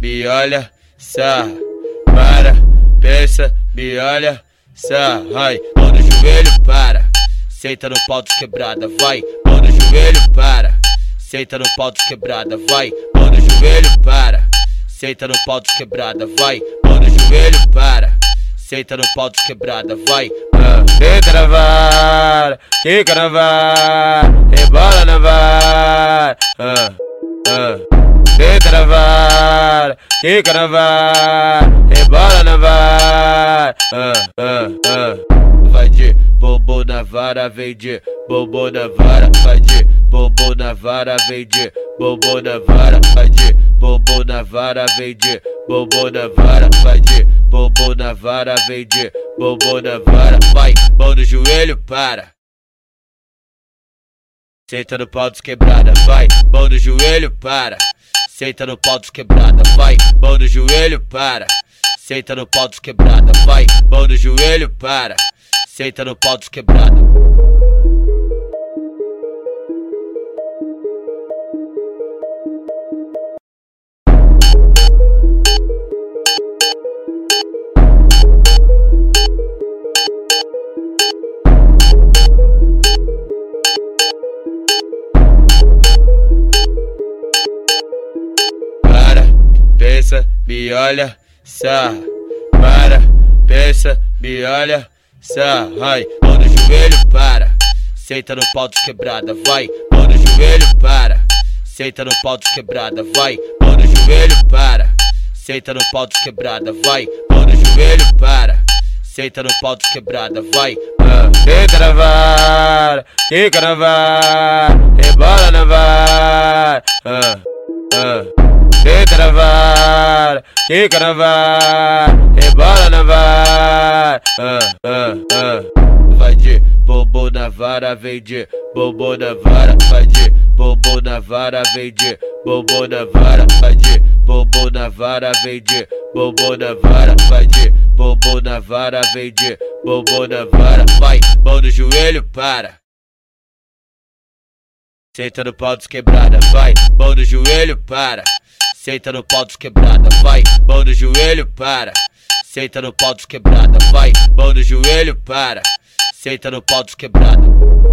me olha, sarra, para, pensa, me olha, sarra, vai, mão no joelho, para, senta no pau de quebrada, vai, mão no joelho, para, senta no pau de quebrada, vai, mão no joelho, para, senta no pau de quebrada, vai, mão no joelho, para, senta no pau de quebrada, vai, ah, senta na vara, quica na vara, rebola na vara, ah, ah. Quica na vara, rebola na vara. Ah, ah, ah. Vai de bobo na vara, vem de na vara. Vai de bobo na vara, vem de na vara. Vai de bobo na vara, vem de na vara. Vai de bobo na vara, vem de na vara. Vai, mão no joelho, para. Senta no pau desquebrada, vai, mão no joelho, para. Senta no pau quebrada, vai, mão no joelho, para. Senta no pau quebrada, vai, mão no joelho, para. Senta no pau quebrada. Pensa, me olha, sarra. Para, pensa, me olha, sarra. Vai, mão no joelho, para. Senta no pau de quebrada, vai, mão no joelho, para. Senta no pau de quebrada, vai, mão no joelho, para. Senta no pau de quebrada, vai, mão no joelho, para. Senta no pau de quebrada, vai. Ah, senta na vara, quica na vara, rebola na vara. Ah, ah. Na vara, quica na vara, rebola na vara. Ah, ah, ah. Vai de bobo na vara, vem de na vara. Vai de bobo na vara, vem de na vara. Vai de bobo na vara, vem de na vara. Vai de bobo na vara, vem de na vara. Vai, mão no joelho, para. Senta no pau quebrada, vai, mão no joelho, para. Senta no pau quebrada, vai, mão no joelho, para. Senta no pau quebrada, vai, mão no joelho, para. Senta no pau quebrada.